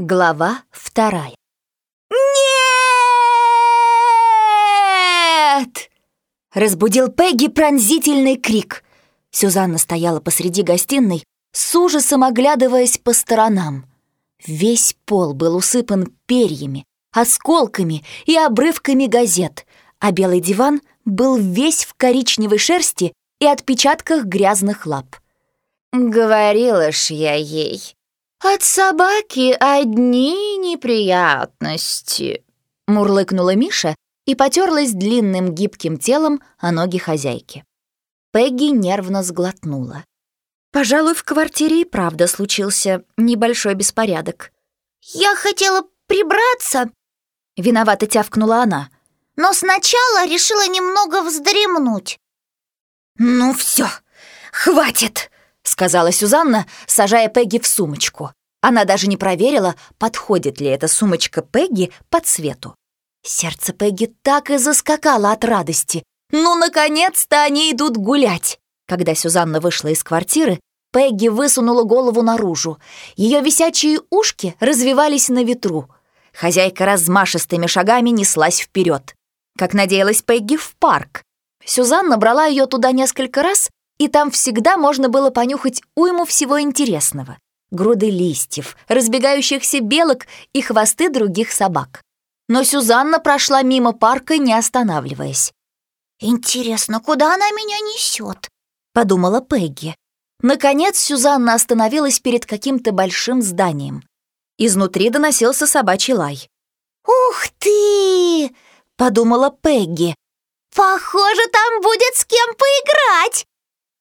Глава вторая. «Нет!» Разбудил Пегги пронзительный крик. Сюзанна стояла посреди гостиной, с ужасом оглядываясь по сторонам. Весь пол был усыпан перьями, осколками и обрывками газет, а белый диван был весь в коричневой шерсти и отпечатках грязных лап. Говорила ж я ей. От собаки одни неприятности. Мурлыкнула Миша и потерлась длинным гибким телом о ноги хозяйки. Пегги нервно сглотнула. Пожалуй, в квартире и правда случился небольшой беспорядок. «Я хотела прибраться», — виновато тявкнула она. «но сначала решила немного вздремнуть». «Ну все, хватит!» — сказала Сюзанна, сажая Пегги в сумочку. Она даже не проверила, подходит ли эта сумочка Пегги по цвету. Сердце Пегги так и заскакало от радости. Ну, наконец-то они идут гулять! Когда Сюзанна вышла из квартиры, Пегги высунула голову наружу. Ее висячие ушки развивались на ветру. Хозяйка размашистыми шагами неслась вперед. Как надеялась Пегги, в парк. Сюзанна брала ее туда несколько раз, и там всегда можно было понюхать уйму всего интересного. Груды листьев, разбегающихся белок и хвосты других собак. Но Сюзанна прошла мимо парка, не останавливаясь. «Интересно, куда она меня несет?» — подумала Пегги. Наконец Сюзанна остановилась перед каким-то большим зданием. Изнутри доносился собачий лай. «Ух ты!» — подумала Пегги. «Похоже, там будет с кем поиграть!»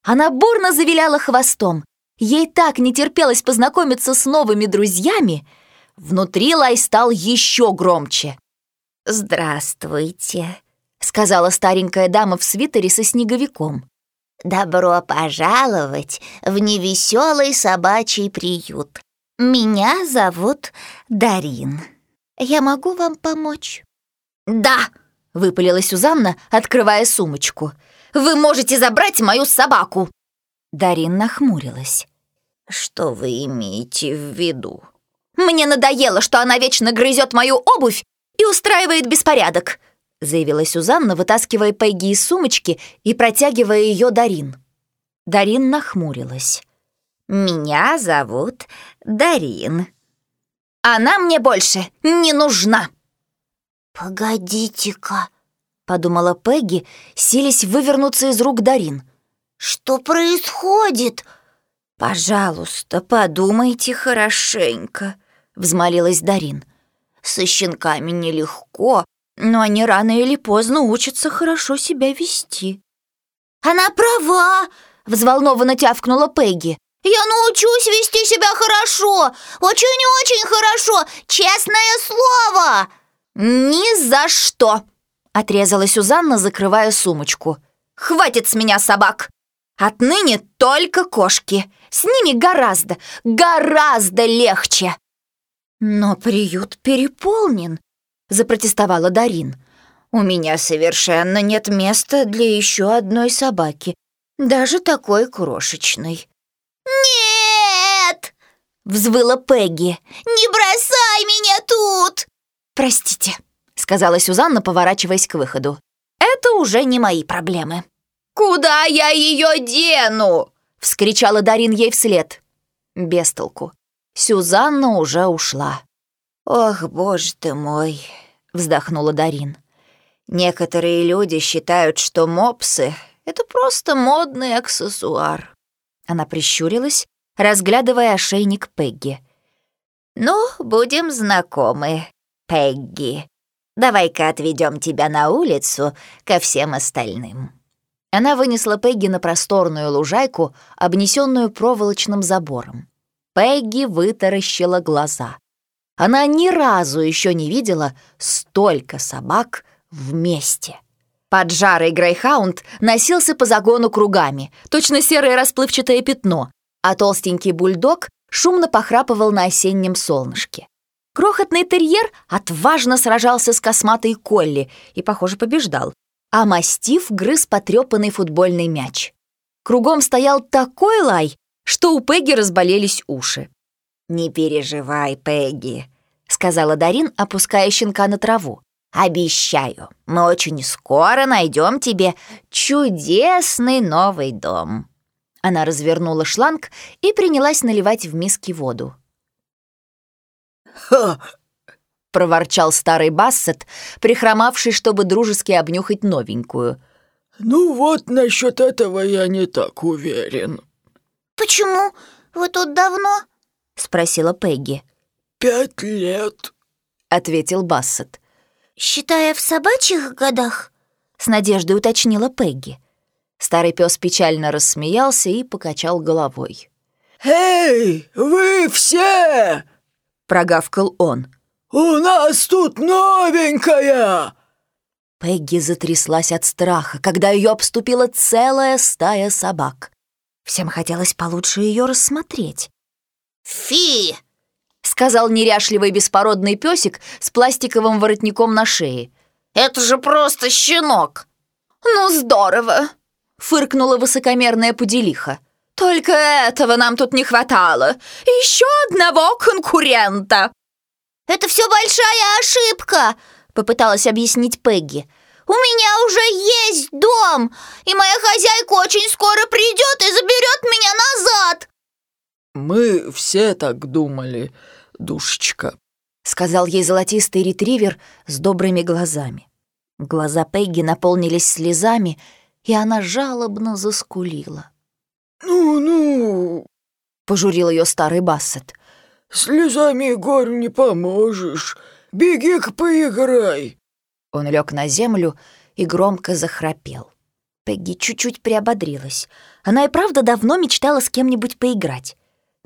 Она бурно завиляла хвостом. Ей так не терпелось познакомиться с новыми друзьями. Внутри лай стал еще громче. «Здравствуйте», — сказала старенькая дама в свитере со снеговиком. «Добро пожаловать в невеселый собачий приют. Меня зовут Дарин. Я могу вам помочь?» «Да!» — выпалила Сюзанна, открывая сумочку. Вы можете забрать мою собаку!» Дарин нахмурилась. «Что вы имеете в виду?» «Мне надоело, что она вечно грызет мою обувь и устраивает беспорядок», заявила Сюзанна, вытаскивая Пегги из сумочки и протягивая ее Дарин. Дарин нахмурилась. «Меня зовут Дарин». «Она мне больше не нужна!» «Погодите-ка», подумала Пегги, сились вывернуться из рук Дарин. «Что происходит?» «Пожалуйста, подумайте хорошенько», — взмолилась Дарин. «Со щенками нелегко, но они рано или поздно учатся хорошо себя вести». «Она права!» — взволнованно тявкнула Пегги. «Я научусь вести себя хорошо! Очень-очень хорошо! Честное слово!» «Ни за что!» Отрезала Сюзанна, закрывая сумочку. «Хватит с меня собак! Отныне только кошки. С ними гораздо, гораздо легче!» «Но приют переполнен», — запротестовала Дарин. «У меня совершенно нет места для еще одной собаки, даже такой крошечной». «Нет!» — взвыла Пегги. «Не бросай меня тут!» «Простите», сказала Сюзанна, поворачиваясь к выходу. «Это уже не мои проблемы». «Куда я ее дену?» — вскричала Дарин ей вслед. Без толку. Сюзанна уже ушла. «Ох, боже ты мой!» — вздохнула Дарин. «Некоторые люди считают, что мопсы — это просто модный аксессуар». Она прищурилась, разглядывая ошейник Пегги. «Ну, будем знакомы, Пегги», Давай-ка отведем тебя на улицу ко всем остальным». Она вынесла Пегги на просторную лужайку, обнесенную проволочным забором. Пегги вытаращила глаза. Она ни разу еще не видела столько собак вместе. Поджарый грейхаунд носился по загону кругами, точно серое расплывчатое пятно, а толстенький бульдог шумно похрапывал на осеннем солнышке. Крохотный терьер отважно сражался с косматой Колли и, похоже, побеждал. А мастиф грыз потрепанный футбольный мяч. Кругом стоял такой лай, что у Пегги разболелись уши. «Не переживай, Пегги», — сказала Дарин, опуская щенка на траву. «Обещаю, мы очень скоро найдем тебе чудесный новый дом». Она развернула шланг и принялась наливать в миски воду. «Ха!» — проворчал старый Бассет, прихромавший, чтобы дружески обнюхать новенькую. «Ну вот насчет этого я не так уверен». Почему? Вы тут давно? Спросила Пегги. «Пять лет», — ответил Бассет. Считая в собачьих годах? С надеждой уточнила Пегги. Старый пес печально рассмеялся и покачал головой. «Эй, вы все!» — прогавкал он. «У нас тут новенькая!» Пегги затряслась от страха, когда ее обступила целая стая собак. Всем хотелось получше ее рассмотреть. Фи! Сказал неряшливый беспородный песик с пластиковым воротником на шее. Это же просто щенок! «Ну, здорово!» — фыркнула высокомерная пуделиха. «Только этого нам тут не хватало. Еще одного конкурента!» «Это все большая ошибка!» — попыталась объяснить Пегги. «У меня уже есть дом, и моя хозяйка очень скоро придет и заберет меня назад!» «Мы все так думали, душечка», — сказал ей золотистый ретривер с добрыми глазами. Глаза Пегги наполнились слезами, и она жалобно заскулила. «Ну-ну», — пожурил ее старый Бассет. «Слезами горю не поможешь. Беги-ка поиграй». Он лег на землю и громко захрапел. Пегги чуть-чуть приободрилась. Она и правда давно мечтала с кем-нибудь поиграть.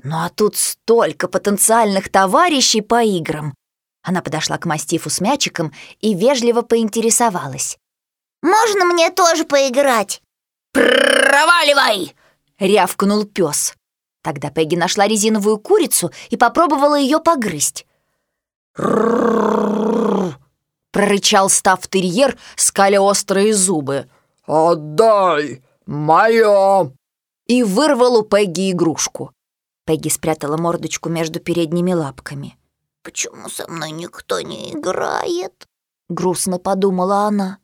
Ну а тут столько потенциальных товарищей по играм. Она подошла к мастифу с мячиком и вежливо поинтересовалась. «Можно мне тоже поиграть?» «Проваливай!» — рявкнул пес. Тогда Пегги нашла резиновую курицу и попробовала ее погрызть. прорычал став терьер, скаля острые зубы. «Отдай! Мое!» И вырвал у Пегги игрушку. Пегги спрятала мордочку между передними лапками. «Почему со мной никто не играет?» Грустно подумала она.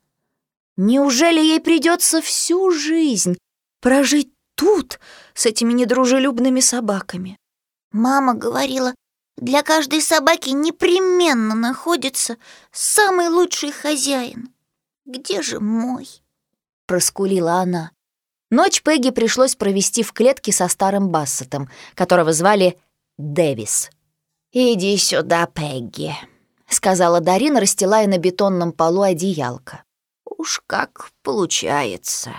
Неужели ей придется всю жизнь прожить тут с этими недружелюбными собаками? Мама говорила, для каждой собаки непременно находится самый лучший хозяин. Где же мой? Проскулила она. Ночь Пегги пришлось провести в клетке со старым Бассетом, которого звали Дэвис. «Иди сюда, Пегги», — сказала Дарина, расстилая на бетонном полу одеялко. «Уж как получается».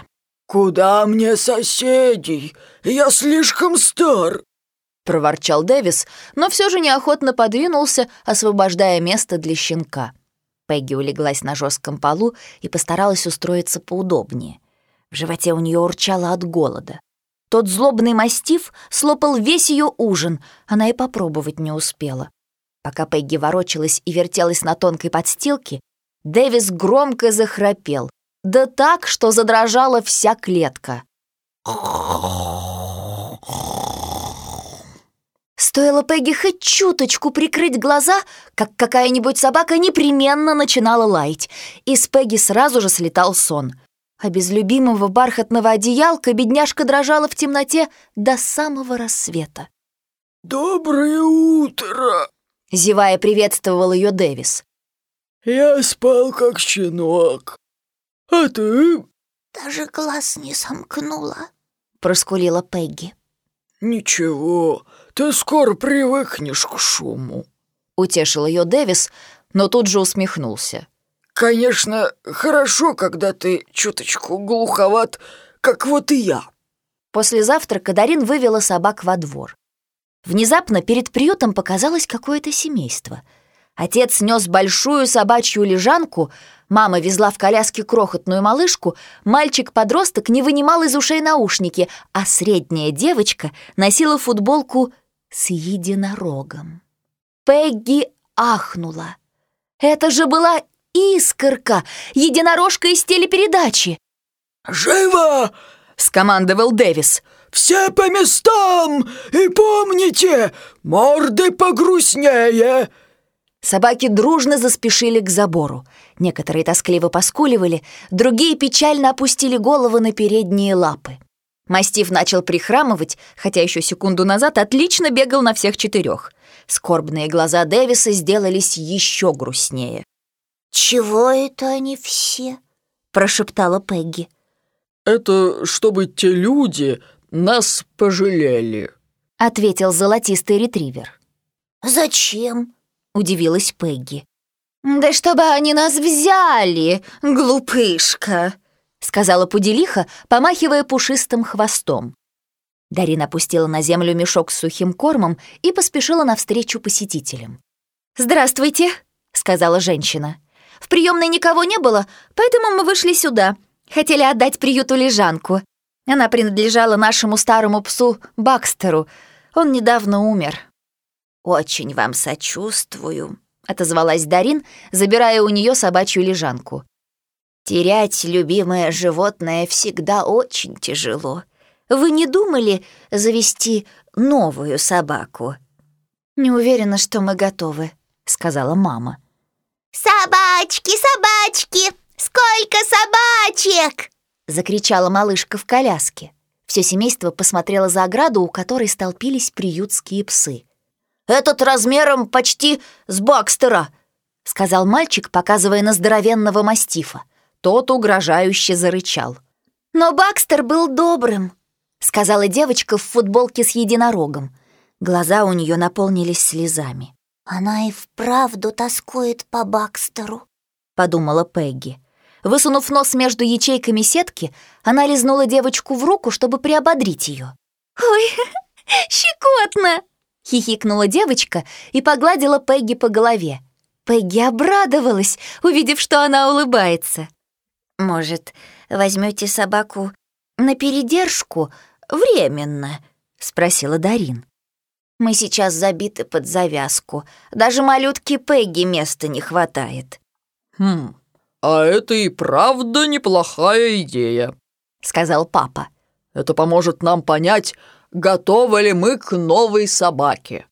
«Куда мне соседей? Я слишком стар!» — проворчал Дэвис, но все же неохотно подвинулся, освобождая место для щенка. Пегги улеглась на жестком полу и постаралась устроиться поудобнее — в животе у нее урчало от голода. Тот злобный мастиф слопал весь ее ужин, она и попробовать не успела. Пока Пегги ворочалась и вертелась на тонкой подстилке, Дэвис громко захрапел, да так, что задрожала вся клетка. Стоило Пегги хоть чуточку прикрыть глаза, как какая-нибудь собака непременно начинала лаять, и с Пегги сразу же слетал сон — а без любимого бархатного одеялка бедняжка дрожала в темноте до самого рассвета. «Доброе утро!» — зевая приветствовал ее Дэвис. «Я спал как щенок. А ты?» «Даже глаз не сомкнула», — проскулила Пегги. «Ничего, ты скоро привыкнешь к шуму», — утешил ее Дэвис, но тут же усмехнулся. Конечно, хорошо, когда ты чуточку глуховат, как вот и я. После завтрака Дарин вывела собак во двор. Внезапно перед приютом показалось какое-то семейство. Отец нес большую собачью лежанку, мама везла в коляске крохотную малышку, мальчик-подросток не вынимал из ушей наушники, а средняя девочка носила футболку с единорогом. Пегги ахнула. Это же была Искорка, единорожка из телепередачи. «Живо!» — скомандовал Дэвис. все по местам! И помните, морды погрустнее!» Собаки дружно заспешили к забору. Некоторые тоскливо поскуливали, другие печально опустили головы на передние лапы. Мастиф начал прихрамывать, хотя еще секунду назад отлично бегал на всех четырех. Скорбные глаза Дэвиса сделались еще грустнее. «Чего это они все?» — прошептала Пегги. «Это чтобы те люди нас пожалели», — ответил золотистый ретривер. «Зачем?» — удивилась Пегги. «Да чтобы они нас взяли, глупышка!» — сказала Пуделиха, помахивая пушистым хвостом. Дарина опустила на землю мешок с сухим кормом и поспешила навстречу посетителям. «Здравствуйте», — сказала женщина. «В приемной никого не было, поэтому мы вышли сюда. Хотели отдать приюту лежанку. Она принадлежала нашему старому псу Бакстеру. Он недавно умер». «Очень вам сочувствую», — отозвалась Дарин, забирая у нее собачью лежанку. «Терять любимое животное всегда очень тяжело. Вы не думали завести новую собаку?» «Не уверена, что мы готовы», — сказала мама. «Собачки, собачки! Сколько собачек!» — закричала малышка в коляске. Все семейство посмотрело за ограду, у которой столпились приютские псы. «Этот размером почти с Бакстера», — сказал мальчик, показывая на здоровенного мастифа. Тот угрожающе зарычал. «Но Бакстер был добрым», — сказала девочка в футболке с единорогом. Глаза у нее наполнились слезами. «Она и вправду тоскует по Бакстеру», — подумала Пегги. Высунув нос между ячейками сетки, она лизнула девочку в руку, чтобы приободрить ее. «Ой, щекотно!» — хихикнула девочка и погладила Пегги по голове. Пегги обрадовалась, увидев, что она улыбается. «Может, возьмете собаку на передержку временно?» — спросила Дарин. «Мы сейчас забиты под завязку. Даже малютки Пегги места не хватает». «Хм, а это и правда неплохая идея», — сказал папа. «Это поможет нам понять, готовы ли мы к новой собаке».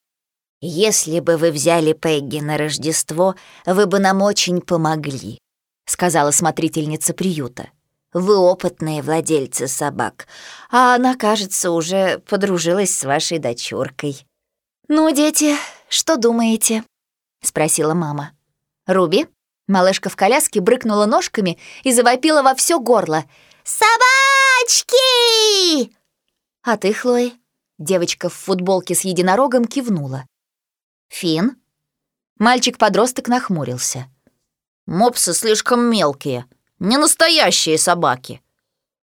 «Если бы вы взяли Пегги на Рождество, вы бы нам очень помогли», — сказала смотрительница приюта. «Вы опытные владельцы собак, а она, кажется, уже подружилась с вашей дочуркой». «Ну, дети, что думаете?» — спросила мама. «Руби?» Малышка в коляске брыкнула ножками и завопила во все горло. «Собачки!» «А ты, Хлоя?» Девочка в футболке с единорогом кивнула. «Фин?» Мальчик-подросток нахмурился. «Мопсы слишком мелкие, не настоящие собаки».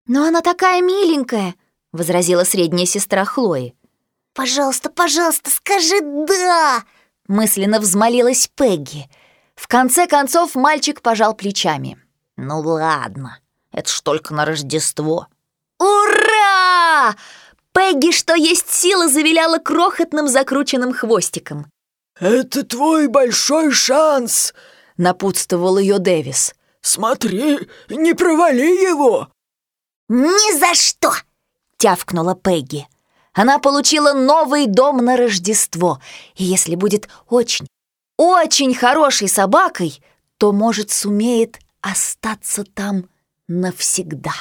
«Но она такая миленькая», — возразила средняя сестра Хлои. «Пожалуйста, пожалуйста, скажи «да!»» Мысленно взмолилась Пегги. В конце концов мальчик пожал плечами. «Ну ладно, это ж только на Рождество». «Ура!» Пегги, что есть сила, завиляла крохотным закрученным хвостиком. «Это твой большой шанс!» — напутствовал ее Дэвис. «Смотри, не провали его!» «Ни за что!» — тявкнула Пегги. Она получила новый дом на Рождество, и если будет очень, очень хорошей собакой, то, может, сумеет остаться там навсегда.